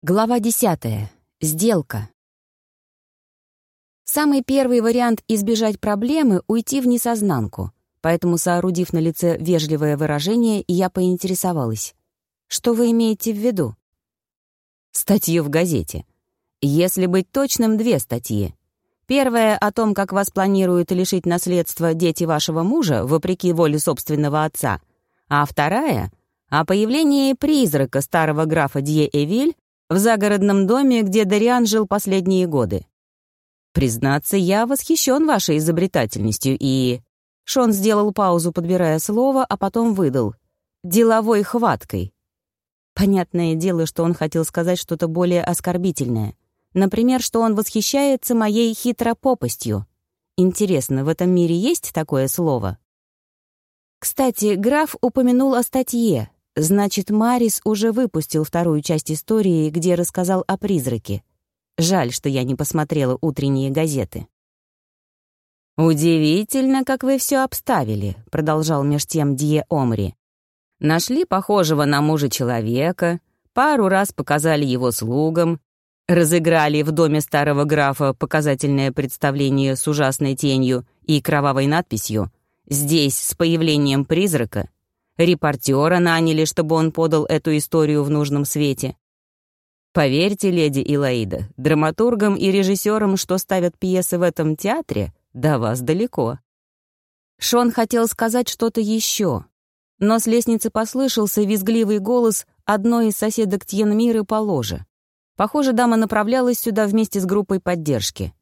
Глава 10. Сделка. Самый первый вариант избежать проблемы — уйти в несознанку. Поэтому, соорудив на лице вежливое выражение, я поинтересовалась. «Что вы имеете в виду?» Статью в газете. Если быть точным, две статьи. Первая о том, как вас планируют лишить наследства дети вашего мужа, вопреки воле собственного отца. А вторая — о появлении призрака старого графа Дье Эвиль в загородном доме, где Дариан жил последние годы. Признаться, я восхищен вашей изобретательностью и... Шон сделал паузу, подбирая слово, а потом выдал. «Деловой хваткой». Понятное дело, что он хотел сказать что-то более оскорбительное. Например, что он восхищается моей хитропопостью. Интересно, в этом мире есть такое слово? Кстати, граф упомянул о статье, Значит, Марис уже выпустил вторую часть истории, где рассказал о призраке. Жаль, что я не посмотрела утренние газеты. «Удивительно, как вы все обставили», — продолжал меж тем Дье Омри. «Нашли похожего на мужа человека, пару раз показали его слугам, разыграли в доме старого графа показательное представление с ужасной тенью и кровавой надписью «Здесь с появлением призрака Репортера наняли, чтобы он подал эту историю в нужном свете. Поверьте, леди Илаида, драматургам и режиссерам, что ставят пьесы в этом театре, до вас далеко. Шон хотел сказать что-то еще, но с лестницы послышался визгливый голос одной из соседок Тьенмиры по ложе. Похоже, дама направлялась сюда вместе с группой поддержки.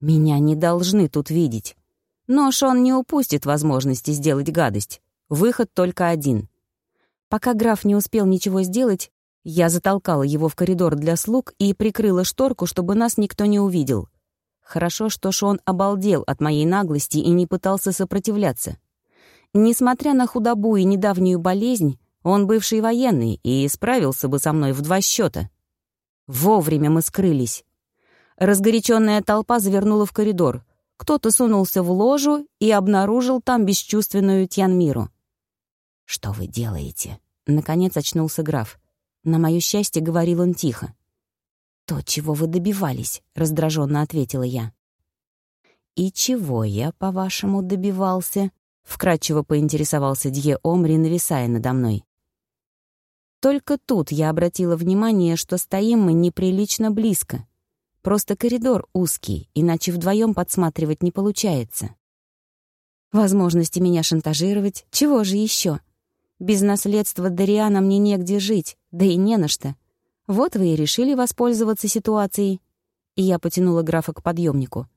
Меня не должны тут видеть. Но Шон не упустит возможности сделать гадость. Выход только один. Пока граф не успел ничего сделать, я затолкала его в коридор для слуг и прикрыла шторку, чтобы нас никто не увидел. Хорошо, что Шон обалдел от моей наглости и не пытался сопротивляться. Несмотря на худобу и недавнюю болезнь, он бывший военный и справился бы со мной в два счета. Вовремя мы скрылись. Разгоряченная толпа завернула в коридор. Кто-то сунулся в ложу и обнаружил там бесчувственную Тьянмиру. «Что вы делаете?» Наконец очнулся граф. На мое счастье, говорил он тихо. «То, чего вы добивались», — раздраженно ответила я. «И чего я, по-вашему, добивался?» — вкратчиво поинтересовался Дье Омри, нависая надо мной. Только тут я обратила внимание, что стоим мы неприлично близко. Просто коридор узкий, иначе вдвоем подсматривать не получается. Возможности меня шантажировать, чего же еще? Без наследства Дариана мне негде жить, да и не на что. Вот вы и решили воспользоваться ситуацией. И я потянула графа к подъемнику.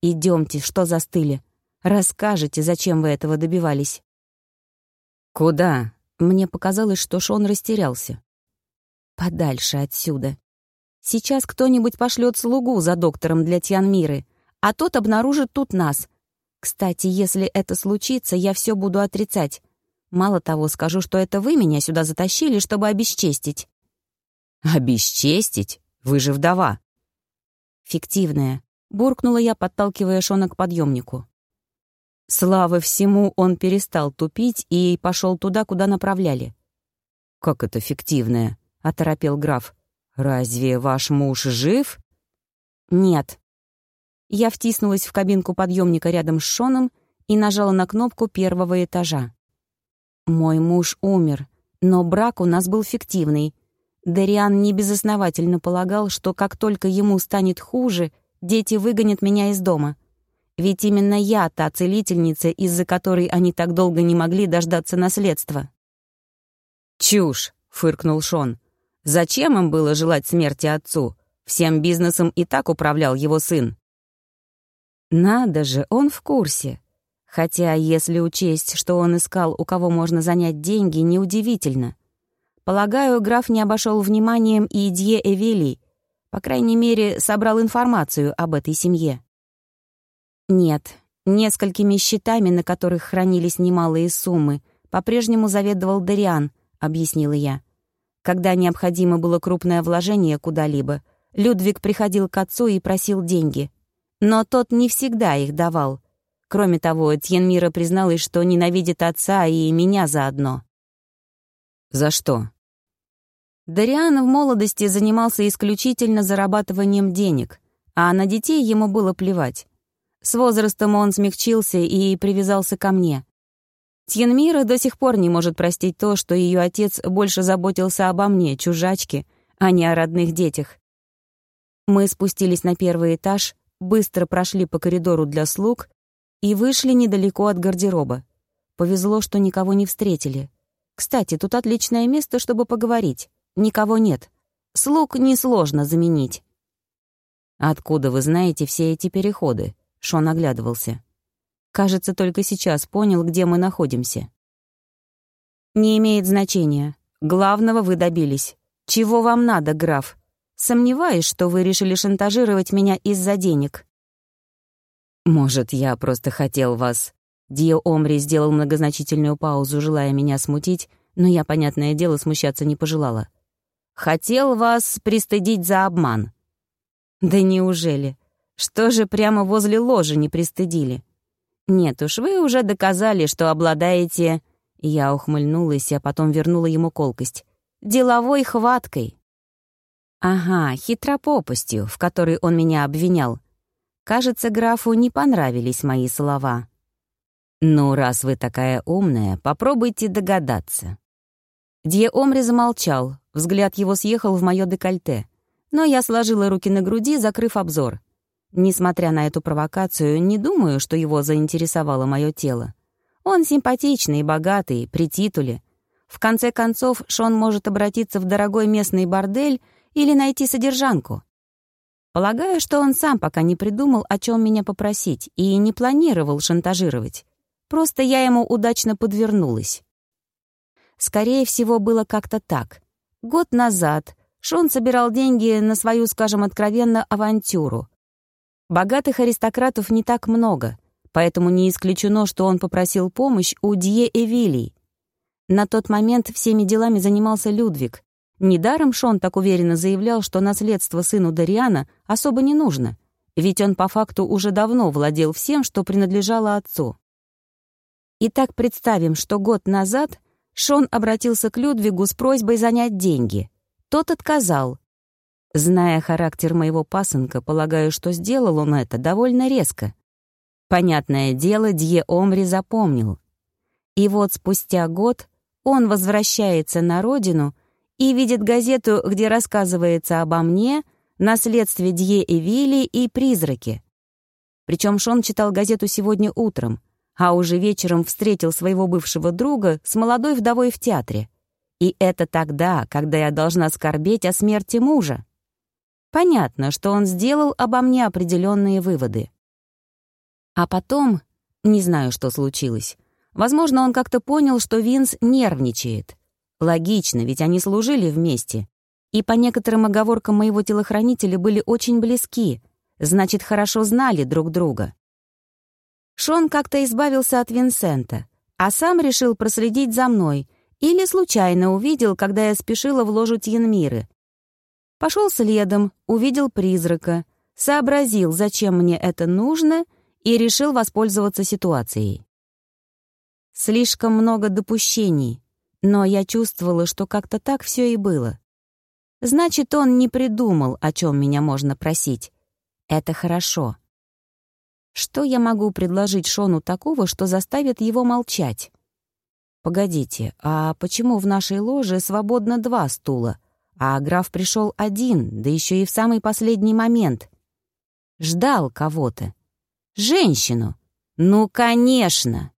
Идемте, что застыли. Расскажете, зачем вы этого добивались. Куда? Мне показалось, что Шон растерялся. Подальше отсюда. Сейчас кто-нибудь пошлет слугу за доктором для Тьянмиры, а тот обнаружит тут нас. Кстати, если это случится, я все буду отрицать. Мало того, скажу, что это вы меня сюда затащили, чтобы обесчестить». «Обесчестить? Вы же вдова». «Фиктивная», — буркнула я, подталкивая Шона к подъемнику. Слава всему, он перестал тупить и пошел туда, куда направляли. «Как это фиктивное?» — оторопел граф. «Разве ваш муж жив?» «Нет». Я втиснулась в кабинку подъемника рядом с Шоном и нажала на кнопку первого этажа. Мой муж умер, но брак у нас был фиктивный. Дариан небезосновательно полагал, что как только ему станет хуже, дети выгонят меня из дома. Ведь именно я та целительница, из-за которой они так долго не могли дождаться наследства. «Чушь!» — фыркнул Шон. «Зачем им было желать смерти отцу? Всем бизнесом и так управлял его сын». «Надо же, он в курсе. Хотя, если учесть, что он искал, у кого можно занять деньги, неудивительно. Полагаю, граф не обошел вниманием и Идье Эвели, по крайней мере, собрал информацию об этой семье. Нет, несколькими счетами, на которых хранились немалые суммы, по-прежнему заведовал Дариан, объяснила я. Когда необходимо было крупное вложение куда-либо, Людвиг приходил к отцу и просил деньги. Но тот не всегда их давал, Кроме того, Тьенмира призналась, что ненавидит отца и меня заодно. «За что?» Дариан в молодости занимался исключительно зарабатыванием денег, а на детей ему было плевать. С возрастом он смягчился и привязался ко мне. Тьенмира до сих пор не может простить то, что ее отец больше заботился обо мне, чужачке, а не о родных детях. Мы спустились на первый этаж, быстро прошли по коридору для слуг и вышли недалеко от гардероба. Повезло, что никого не встретили. Кстати, тут отличное место, чтобы поговорить. Никого нет. Слуг несложно заменить. «Откуда вы знаете все эти переходы?» Шон оглядывался. Кажется, только сейчас понял, где мы находимся. «Не имеет значения. Главного вы добились. Чего вам надо, граф? Сомневаюсь, что вы решили шантажировать меня из-за денег». «Может, я просто хотел вас...» Дио Омри сделал многозначительную паузу, желая меня смутить, но я, понятное дело, смущаться не пожелала. «Хотел вас пристыдить за обман». «Да неужели? Что же прямо возле ложи не пристыдили?» «Нет уж, вы уже доказали, что обладаете...» Я ухмыльнулась, а потом вернула ему колкость. «Деловой хваткой». Ага, хитропопостью, в которой он меня обвинял. Кажется, графу не понравились мои слова. «Ну, раз вы такая умная, попробуйте догадаться». Дье Омри замолчал, взгляд его съехал в моё декольте. Но я сложила руки на груди, закрыв обзор. Несмотря на эту провокацию, не думаю, что его заинтересовало мое тело. Он симпатичный богатый, при титуле. В конце концов, Шон может обратиться в дорогой местный бордель или найти содержанку. Полагаю, что он сам пока не придумал, о чем меня попросить, и не планировал шантажировать. Просто я ему удачно подвернулась. Скорее всего, было как-то так. Год назад Шон собирал деньги на свою, скажем откровенно, авантюру — Богатых аристократов не так много, поэтому не исключено, что он попросил помощь у Дье Эвилий. На тот момент всеми делами занимался Людвиг. Недаром Шон так уверенно заявлял, что наследство сыну Дариана особо не нужно, ведь он по факту уже давно владел всем, что принадлежало отцу. Итак, представим, что год назад Шон обратился к Людвигу с просьбой занять деньги. Тот отказал, Зная характер моего пасынка, полагаю, что сделал он это довольно резко. Понятное дело, Дье Омри запомнил. И вот спустя год он возвращается на родину и видит газету, где рассказывается обо мне, наследстве Дье Эвили и призраке. Причем Шон читал газету сегодня утром, а уже вечером встретил своего бывшего друга с молодой вдовой в театре. И это тогда, когда я должна скорбеть о смерти мужа. Понятно, что он сделал обо мне определенные выводы. А потом, не знаю, что случилось. Возможно, он как-то понял, что Винс нервничает. Логично, ведь они служили вместе. И по некоторым оговоркам моего телохранителя были очень близки, значит, хорошо знали друг друга. Шон как-то избавился от Винсента, а сам решил проследить за мной или случайно увидел, когда я спешила в ложу Тьенмиры, Пошел следом, увидел призрака, сообразил, зачем мне это нужно, и решил воспользоваться ситуацией. Слишком много допущений, но я чувствовала, что как-то так все и было. Значит, он не придумал, о чем меня можно просить. Это хорошо. Что я могу предложить Шону такого, что заставит его молчать? Погодите, а почему в нашей ложе свободно два стула, а граф пришел один, да еще и в самый последний момент. Ждал кого-то. Женщину. Ну, конечно.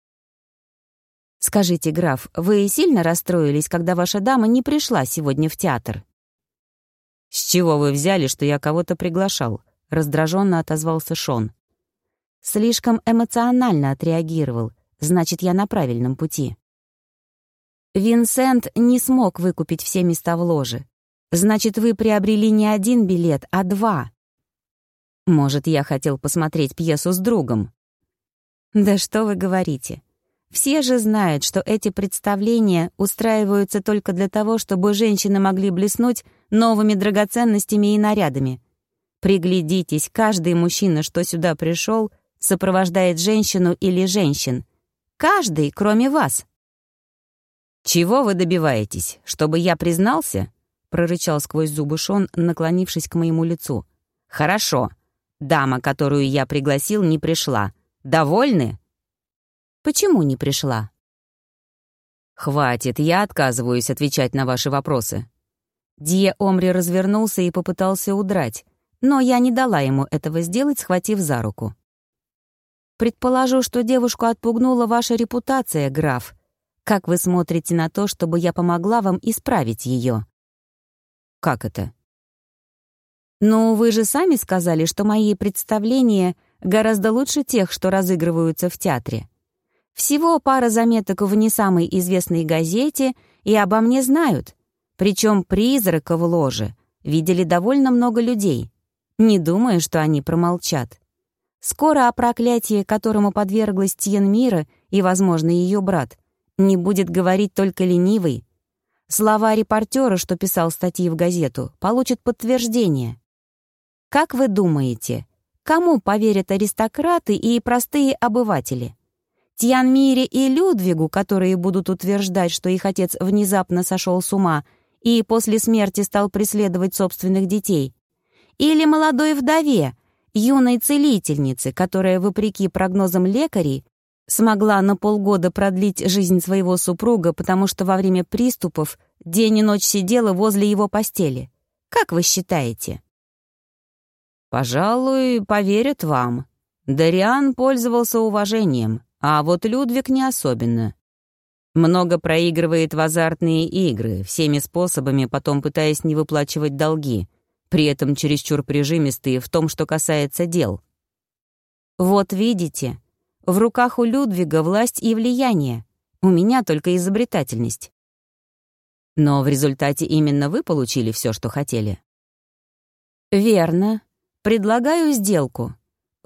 Скажите, граф, вы сильно расстроились, когда ваша дама не пришла сегодня в театр? С чего вы взяли, что я кого-то приглашал? Раздраженно отозвался Шон. Слишком эмоционально отреагировал. Значит, я на правильном пути. Винсент не смог выкупить все места в ложе. Значит, вы приобрели не один билет, а два. Может, я хотел посмотреть пьесу с другом? Да что вы говорите? Все же знают, что эти представления устраиваются только для того, чтобы женщины могли блеснуть новыми драгоценностями и нарядами. Приглядитесь, каждый мужчина, что сюда пришел, сопровождает женщину или женщин. Каждый, кроме вас. Чего вы добиваетесь? Чтобы я признался? — прорычал сквозь зубы Шон, наклонившись к моему лицу. «Хорошо. Дама, которую я пригласил, не пришла. Довольны?» «Почему не пришла?» «Хватит, я отказываюсь отвечать на ваши вопросы». Дье Омри развернулся и попытался удрать, но я не дала ему этого сделать, схватив за руку. «Предположу, что девушку отпугнула ваша репутация, граф. Как вы смотрите на то, чтобы я помогла вам исправить ее?» «Как это?» «Ну, вы же сами сказали, что мои представления гораздо лучше тех, что разыгрываются в театре. Всего пара заметок в не самой известной газете, и обо мне знают. Причем призрака в ложе видели довольно много людей. Не думаю, что они промолчат. Скоро о проклятии, которому подверглась Тьен Мира и, возможно, ее брат, не будет говорить только ленивый. Слова репортера, что писал статьи в газету, получат подтверждение. Как вы думаете, кому поверят аристократы и простые обыватели? Тьянмире и Людвигу, которые будут утверждать, что их отец внезапно сошел с ума и после смерти стал преследовать собственных детей, или молодой вдове, юной целительнице, которая, вопреки прогнозам лекарей, смогла на полгода продлить жизнь своего супруга, потому что во время приступов день и ночь сидела возле его постели. Как вы считаете? «Пожалуй, поверят вам. Дариан пользовался уважением, а вот Людвиг не особенно. Много проигрывает в азартные игры, всеми способами потом пытаясь не выплачивать долги, при этом чересчур прижимистые в том, что касается дел. Вот видите, в руках у Людвига власть и влияние, у меня только изобретательность. Но в результате именно вы получили все, что хотели. Верно. Предлагаю сделку.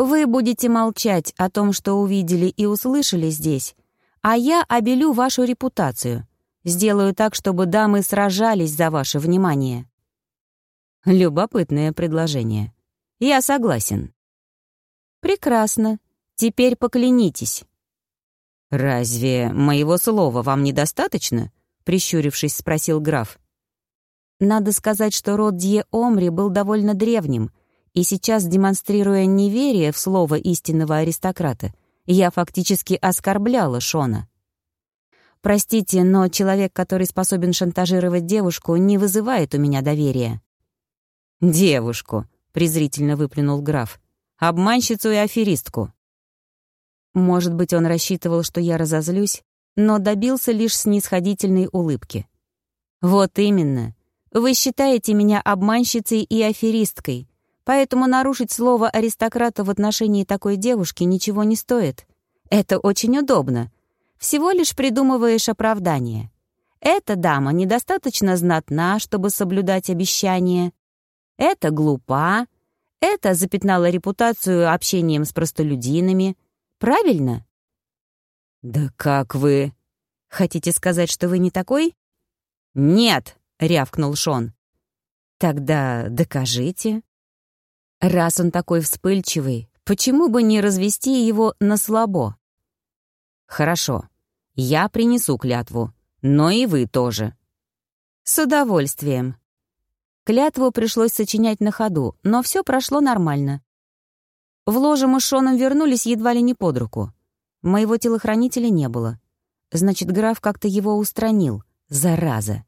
Вы будете молчать о том, что увидели и услышали здесь, а я обелю вашу репутацию. Сделаю так, чтобы дамы сражались за ваше внимание». Любопытное предложение. Я согласен. Прекрасно. Теперь поклянитесь. «Разве моего слова вам недостаточно?» — прищурившись, спросил граф. Надо сказать, что род Дье Омри был довольно древним, и сейчас, демонстрируя неверие в слово истинного аристократа, я фактически оскорбляла Шона. Простите, но человек, который способен шантажировать девушку, не вызывает у меня доверия. «Девушку», — презрительно выплюнул граф, — «обманщицу и аферистку». Может быть, он рассчитывал, что я разозлюсь, но добился лишь снисходительной улыбки. «Вот именно. Вы считаете меня обманщицей и аферисткой, Поэтому нарушить слово аристократа в отношении такой девушки ничего не стоит. Это очень удобно. Всего лишь придумываешь оправдание. Эта дама недостаточно знатна, чтобы соблюдать обещания. Это глупа. Это запятнала репутацию общением с простолюдинами. Правильно? «Да как вы...» «Хотите сказать, что вы не такой?» «Нет!» — рявкнул Шон. «Тогда докажите». Раз он такой вспыльчивый, почему бы не развести его на слабо? Хорошо, я принесу клятву, но и вы тоже. С удовольствием. Клятву пришлось сочинять на ходу, но все прошло нормально. В ложе мы с Шоном вернулись едва ли не под руку. Моего телохранителя не было. Значит, граф как-то его устранил. Зараза.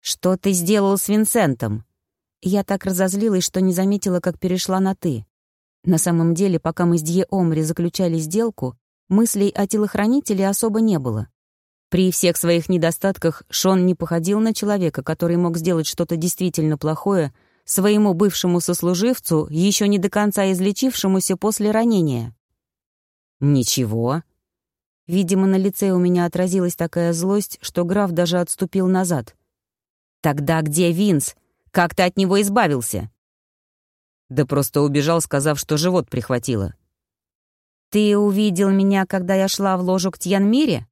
«Что ты сделал с Винсентом?» Я так разозлилась, что не заметила, как перешла на «ты». На самом деле, пока мы с Дье Омри заключали сделку, мыслей о телохранителе особо не было. При всех своих недостатках Шон не походил на человека, который мог сделать что-то действительно плохое своему бывшему сослуживцу, еще не до конца излечившемуся после ранения. «Ничего». Видимо, на лице у меня отразилась такая злость, что граф даже отступил назад. «Тогда где Винс? Как ты от него избавился?» Да просто убежал, сказав, что живот прихватило. «Ты увидел меня, когда я шла в ложу к Тьянмире?»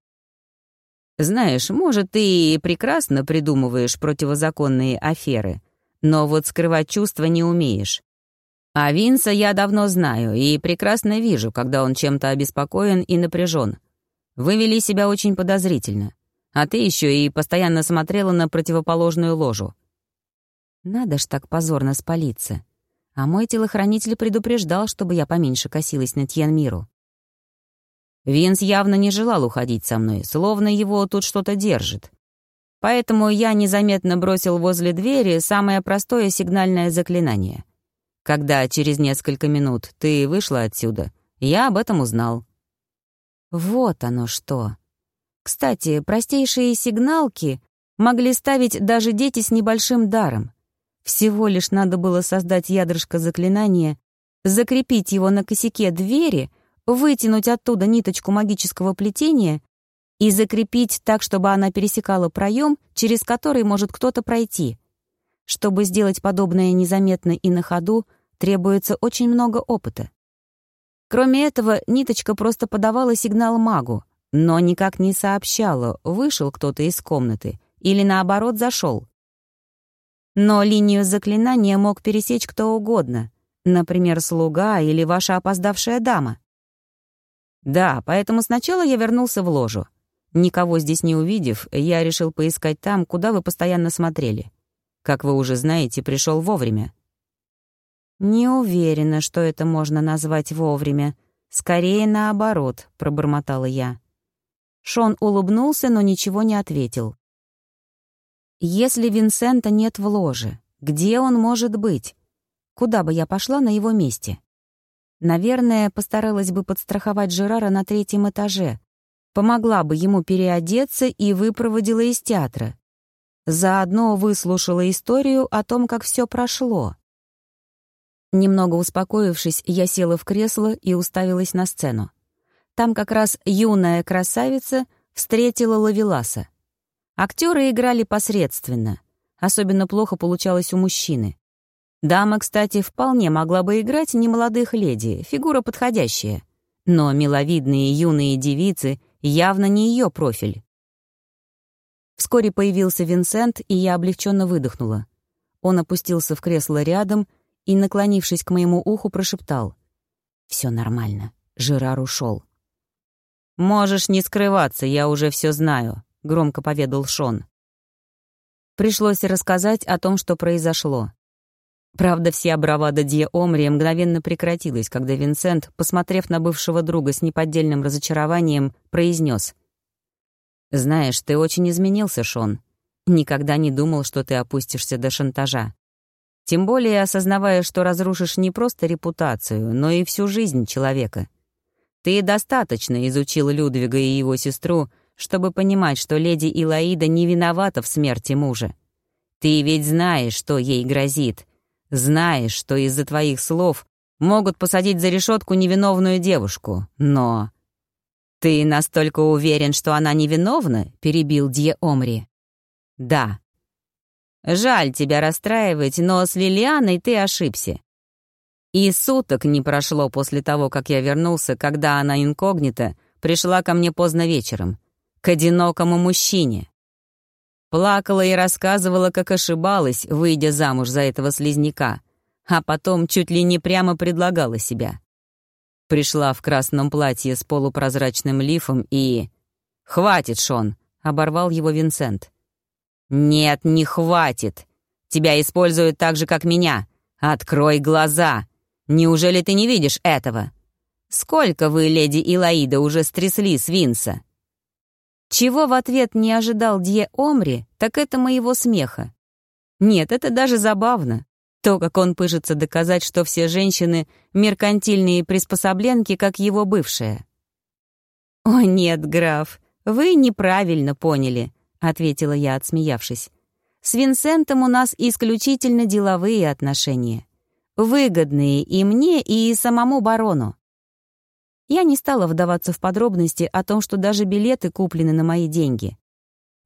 «Знаешь, может, ты прекрасно придумываешь противозаконные аферы, но вот скрывать чувства не умеешь. А Винса я давно знаю и прекрасно вижу, когда он чем-то обеспокоен и напряжен. Вы вели себя очень подозрительно. А ты еще и постоянно смотрела на противоположную ложу. Надо ж так позорно спалиться. А мой телохранитель предупреждал, чтобы я поменьше косилась на Тьянмиру. Винс явно не желал уходить со мной, словно его тут что-то держит. Поэтому я незаметно бросил возле двери самое простое сигнальное заклинание. Когда через несколько минут ты вышла отсюда, я об этом узнал. Вот оно что. Кстати, простейшие сигналки могли ставить даже дети с небольшим даром. Всего лишь надо было создать ядрышко заклинания, закрепить его на косяке двери, вытянуть оттуда ниточку магического плетения и закрепить так, чтобы она пересекала проем, через который может кто-то пройти. Чтобы сделать подобное незаметно и на ходу, требуется очень много опыта. Кроме этого, ниточка просто подавала сигнал магу, но никак не сообщала, вышел кто-то из комнаты или, наоборот, зашел. Но линию заклинания мог пересечь кто угодно, например, слуга или ваша опоздавшая дама. Да, поэтому сначала я вернулся в ложу. Никого здесь не увидев, я решил поискать там, куда вы постоянно смотрели. Как вы уже знаете, пришел вовремя. Не уверена, что это можно назвать вовремя. Скорее наоборот, пробормотала я. Шон улыбнулся, но ничего не ответил. Если Винсента нет в ложе, где он может быть? Куда бы я пошла на его месте? Наверное, постаралась бы подстраховать Жерара на третьем этаже, помогла бы ему переодеться и выпроводила из театра. Заодно выслушала историю о том, как все прошло. Немного успокоившись, я села в кресло и уставилась на сцену. Там как раз юная красавица встретила Лавеласа. Актеры играли посредственно. Особенно плохо получалось у мужчины. Дама, кстати, вполне могла бы играть немолодых леди, фигура подходящая. Но миловидные юные девицы явно не ее профиль. Вскоре появился Винсент, и я облегченно выдохнула. Он опустился в кресло рядом и, наклонившись к моему уху, прошептал. «Все нормально. Жерар ушел. «Можешь не скрываться, я уже все знаю», — громко поведал Шон. Пришлось рассказать о том, что произошло. Правда, вся бравада Дье Омри мгновенно прекратилась, когда Винсент, посмотрев на бывшего друга с неподдельным разочарованием, произнес: «Знаешь, ты очень изменился, Шон. Никогда не думал, что ты опустишься до шантажа. Тем более осознавая, что разрушишь не просто репутацию, но и всю жизнь человека. Ты достаточно изучил Людвига и его сестру, чтобы понимать, что леди Илаида не виновата в смерти мужа. Ты ведь знаешь, что ей грозит. Знаешь, что из-за твоих слов могут посадить за решетку невиновную девушку. Но... «Ты настолько уверен, что она невиновна?» — перебил Дье Омри. «Да». «Жаль тебя расстраивать, но с Лилианой ты ошибся. И суток не прошло после того, как я вернулся, когда она инкогнито пришла ко мне поздно вечером, к одинокому мужчине. Плакала и рассказывала, как ошибалась, выйдя замуж за этого слизняка, а потом чуть ли не прямо предлагала себя. Пришла в красном платье с полупрозрачным лифом и... «Хватит, Шон!» — оборвал его Винсент. «Нет, не хватит! Тебя используют так же, как меня! Открой глаза! Неужели ты не видишь этого? Сколько вы, леди Илаида, уже стрясли с Винса?» Чего в ответ не ожидал Дье Омри, так это моего смеха. Нет, это даже забавно. То, как он пыжится доказать, что все женщины — меркантильные приспособленки, как его бывшая. «О нет, граф, вы неправильно поняли», — ответила я, отсмеявшись. «С Винсентом у нас исключительно деловые отношения выгодные и мне, и самому барону. Я не стала вдаваться в подробности о том, что даже билеты куплены на мои деньги.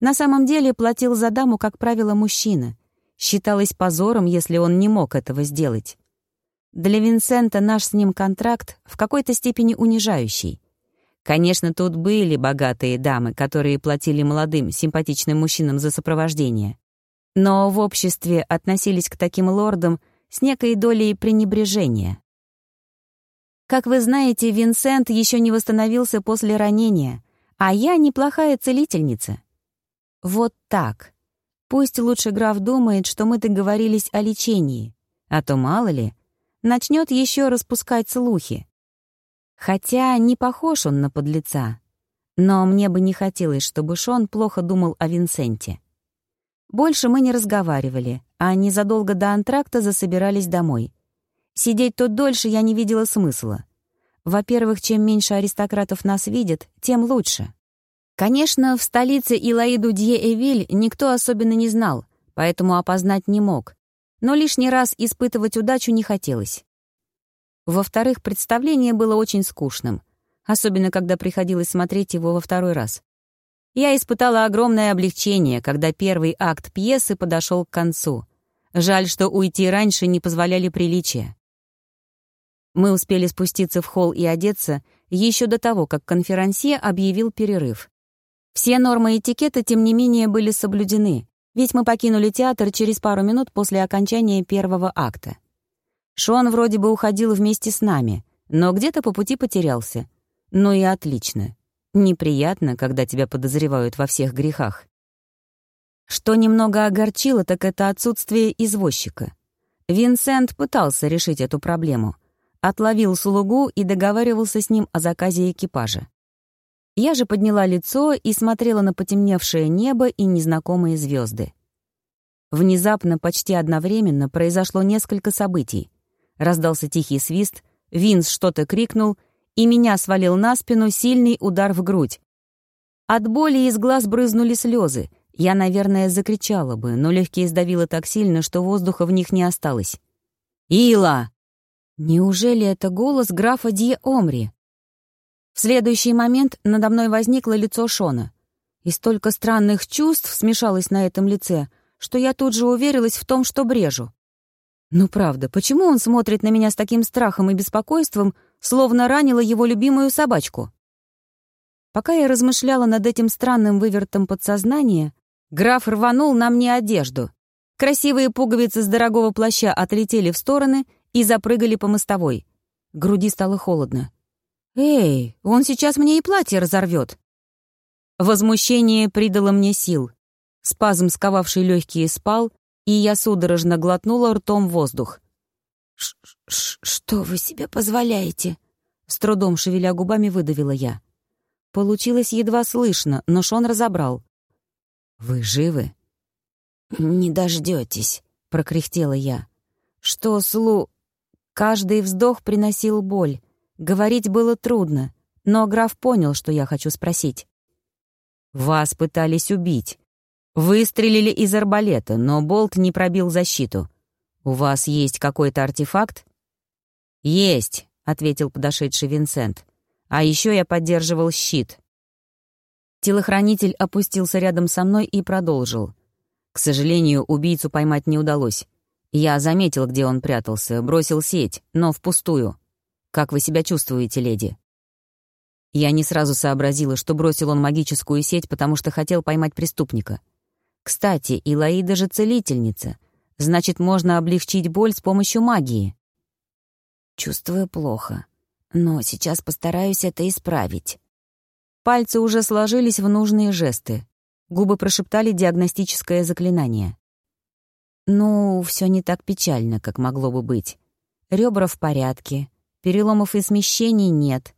На самом деле платил за даму, как правило, мужчина. Считалось позором, если он не мог этого сделать. Для Винсента наш с ним контракт в какой-то степени унижающий. Конечно, тут были богатые дамы, которые платили молодым, симпатичным мужчинам за сопровождение. Но в обществе относились к таким лордам — с некой долей пренебрежения. Как вы знаете, Винсент еще не восстановился после ранения, а я неплохая целительница. Вот так. Пусть лучше граф думает, что мы договорились о лечении, а то, мало ли, начнет еще распускать слухи. Хотя не похож он на подлеца. Но мне бы не хотелось, чтобы Шон плохо думал о Винсенте. Больше мы не разговаривали, а незадолго до антракта засобирались домой. Сидеть тут дольше я не видела смысла. Во-первых, чем меньше аристократов нас видят, тем лучше. Конечно, в столице Илаиду Дье-Эвиль никто особенно не знал, поэтому опознать не мог. Но лишний раз испытывать удачу не хотелось. Во-вторых, представление было очень скучным, особенно когда приходилось смотреть его во второй раз. Я испытала огромное облегчение, когда первый акт пьесы подошел к концу. Жаль, что уйти раньше не позволяли приличия. Мы успели спуститься в холл и одеться еще до того, как конферансье объявил перерыв. Все нормы этикета, тем не менее, были соблюдены, ведь мы покинули театр через пару минут после окончания первого акта. Шон вроде бы уходил вместе с нами, но где-то по пути потерялся. Ну и отлично. Неприятно, когда тебя подозревают во всех грехах. Что немного огорчило, так это отсутствие извозчика. Винсент пытался решить эту проблему — отловил слугу и договаривался с ним о заказе экипажа. Я же подняла лицо и смотрела на потемневшее небо и незнакомые звезды. Внезапно, почти одновременно, произошло несколько событий. Раздался тихий свист, Винс что-то крикнул, и меня свалил на спину сильный удар в грудь. От боли из глаз брызнули слезы. Я, наверное, закричала бы, но легкие сдавило так сильно, что воздуха в них не осталось. «Ила!» Неужели это голос графа Ди Омри? В следующий момент надо мной возникло лицо Шона. И столько странных чувств смешалось на этом лице, что я тут же уверилась в том, что брежу. Ну правда, почему он смотрит на меня с таким страхом и беспокойством, словно ранила его любимую собачку? Пока я размышляла над этим странным вывертом подсознания, граф рванул на мне одежду. Красивые пуговицы с дорогого плаща отлетели в стороны, и запрыгали по мостовой. Груди стало холодно. «Эй, он сейчас мне и платье разорвет!» Возмущение придало мне сил. Спазм, сковавший легкие, спал, и я судорожно глотнула ртом воздух. Ш -ш «Что вы себе позволяете?» С трудом шевеля губами выдавила я. Получилось едва слышно, но Шон разобрал. «Вы живы?» «Не дождетесь», — прокряхтела я. «Что, Слу...» Каждый вздох приносил боль. Говорить было трудно, но граф понял, что я хочу спросить. «Вас пытались убить. Выстрелили из арбалета, но болт не пробил защиту. У вас есть какой-то артефакт?» «Есть», — ответил подошедший Винсент. «А еще я поддерживал щит». Телохранитель опустился рядом со мной и продолжил. К сожалению, убийцу поймать не удалось. Я заметил, где он прятался, бросил сеть, но впустую. Как вы себя чувствуете, леди? Я не сразу сообразила, что бросил он магическую сеть, потому что хотел поймать преступника. Кстати, Илаида же целительница. Значит, можно облегчить боль с помощью магии. Чувствую плохо, но сейчас постараюсь это исправить. Пальцы уже сложились в нужные жесты. Губы прошептали диагностическое заклинание. Ну, все не так печально, как могло бы быть. Ребра в порядке, переломов и смещений нет.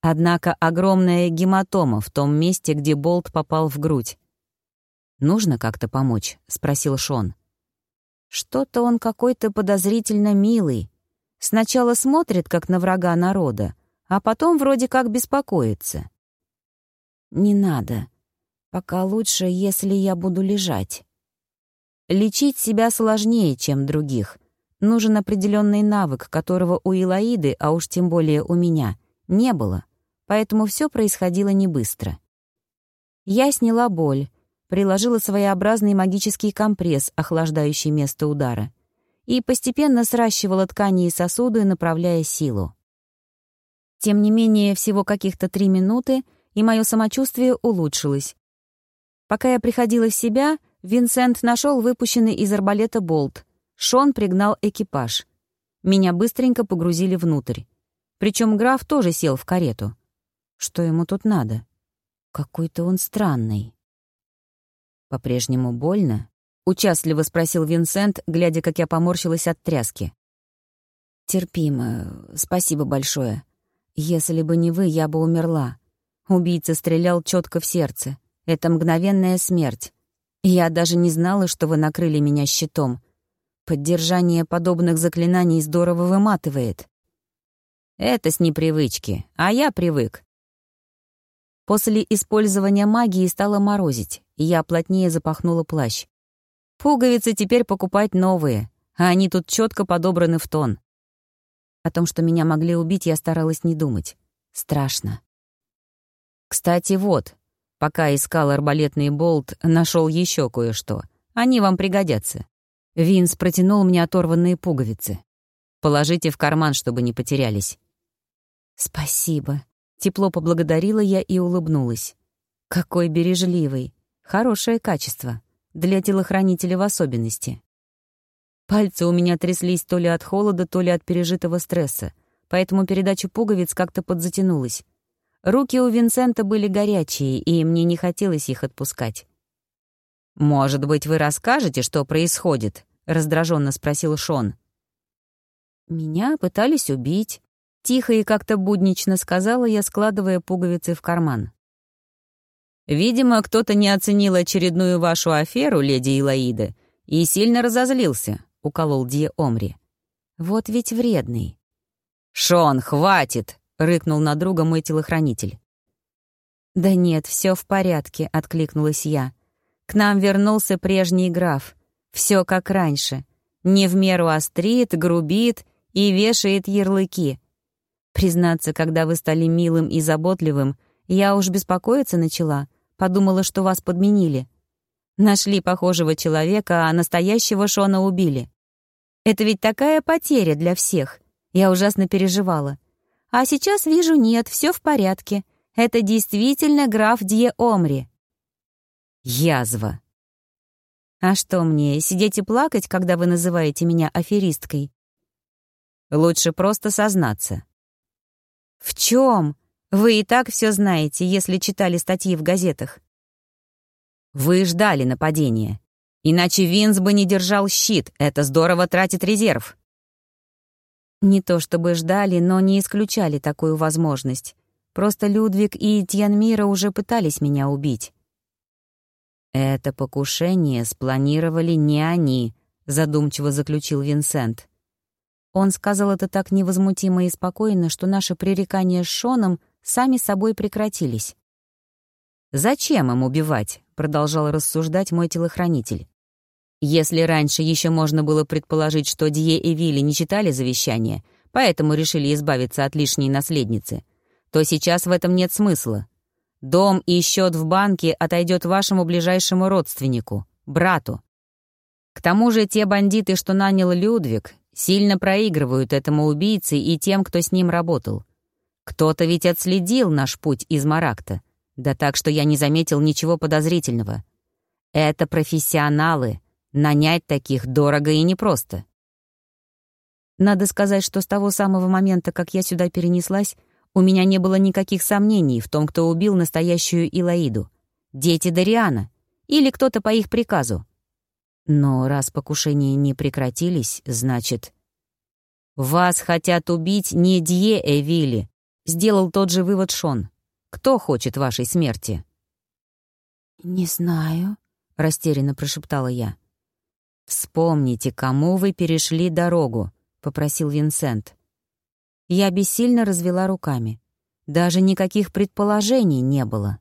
Однако огромная гематома в том месте, где болт попал в грудь. «Нужно как-то помочь?» — спросил Шон. «Что-то он какой-то подозрительно милый. Сначала смотрит, как на врага народа, а потом вроде как беспокоится». «Не надо. Пока лучше, если я буду лежать». Лечить себя сложнее, чем других. Нужен определенный навык, которого у Илаиды, а уж тем более у меня, не было, поэтому все происходило не быстро. Я сняла боль, приложила своеобразный магический компресс, охлаждающий место удара, и постепенно сращивала ткани и сосуды, направляя силу. Тем не менее, всего каких-то три минуты, и мое самочувствие улучшилось. Пока я приходила в себя, Винсент нашел выпущенный из арбалета болт. Шон пригнал экипаж. Меня быстренько погрузили внутрь. Причем граф тоже сел в карету. Что ему тут надо? Какой-то он странный. По-прежнему больно? Участливо спросил Винсент, глядя, как я поморщилась от тряски. «Терпимо. Спасибо большое. Если бы не вы, я бы умерла. Убийца стрелял четко в сердце. Это мгновенная смерть. Я даже не знала, что вы накрыли меня щитом. Поддержание подобных заклинаний здорово выматывает. Это с непривычки, а я привык. После использования магии стало морозить, и я плотнее запахнула плащ. Пуговицы теперь покупать новые, а они тут четко подобраны в тон. О том, что меня могли убить, я старалась не думать. Страшно. Кстати, вот, пока искал арбалетный болт, нашел еще кое-что. Они вам пригодятся. Винс протянул мне оторванные пуговицы. Положите в карман, чтобы не потерялись. Спасибо. Тепло поблагодарила я и улыбнулась. Какой бережливый. Хорошее качество. Для телохранителя в особенности. Пальцы у меня тряслись то ли от холода, то ли от пережитого стресса, поэтому передача пуговиц как-то подзатянулась. Руки у Винсента были горячие, и мне не хотелось их отпускать. «Может быть, вы расскажете, что происходит?» — раздраженно спросил Шон. «Меня пытались убить», — тихо и как-то буднично сказала я, складывая пуговицы в карман. «Видимо, кто-то не оценил очередную вашу аферу, леди Илаида, и сильно разозлился. — уколол Ди Омри. «Вот ведь вредный». «Шон, хватит!» — рыкнул на друга мой телохранитель. «Да нет, все в порядке», — откликнулась я. «К нам вернулся прежний граф. Все как раньше. Не в меру острит, грубит и вешает ярлыки. Признаться, когда вы стали милым и заботливым, я уж беспокоиться начала, подумала, что вас подменили. Нашли похожего человека, а настоящего Шона убили. Это ведь такая потеря для всех. Я ужасно переживала. А сейчас вижу, нет, все в порядке. Это действительно граф Дье Омри. Язва. А что мне, сидеть и плакать, когда вы называете меня аферисткой? Лучше просто сознаться. В чем? Вы и так все знаете, если читали статьи в газетах. Вы ждали нападения. Иначе Винс бы не держал щит, это здорово тратит резерв. Не то чтобы ждали, но не исключали такую возможность. Просто Людвиг и Тьянмира уже пытались меня убить. «Это покушение спланировали не они», — задумчиво заключил Винсент. Он сказал это так невозмутимо и спокойно, что наши пререкания с Шоном сами собой прекратились. «Зачем им убивать?» — продолжал рассуждать мой телохранитель. «Если раньше еще можно было предположить, что Дье и Вилли не читали завещание, поэтому решили избавиться от лишней наследницы, то сейчас в этом нет смысла. Дом и счет в банке отойдет вашему ближайшему родственнику, брату. К тому же те бандиты, что нанял Людвиг, сильно проигрывают этому убийце и тем, кто с ним работал. Кто-то ведь отследил наш путь из Маракта, да так, что я не заметил ничего подозрительного. Это профессионалы. Нанять таких дорого и непросто. Надо сказать, что с того самого момента, как я сюда перенеслась, у меня не было никаких сомнений в том, кто убил настоящую Илаиду. Дети Дариана. Или кто-то по их приказу. Но раз покушения не прекратились, значит... «Вас хотят убить не Дье Эвили», — сделал тот же вывод Шон. Кто хочет вашей смерти?» «Не знаю», — растерянно прошептала я. «Вспомните, кому вы перешли дорогу», — попросил Винсент. Я бессильно развела руками. Даже никаких предположений не было.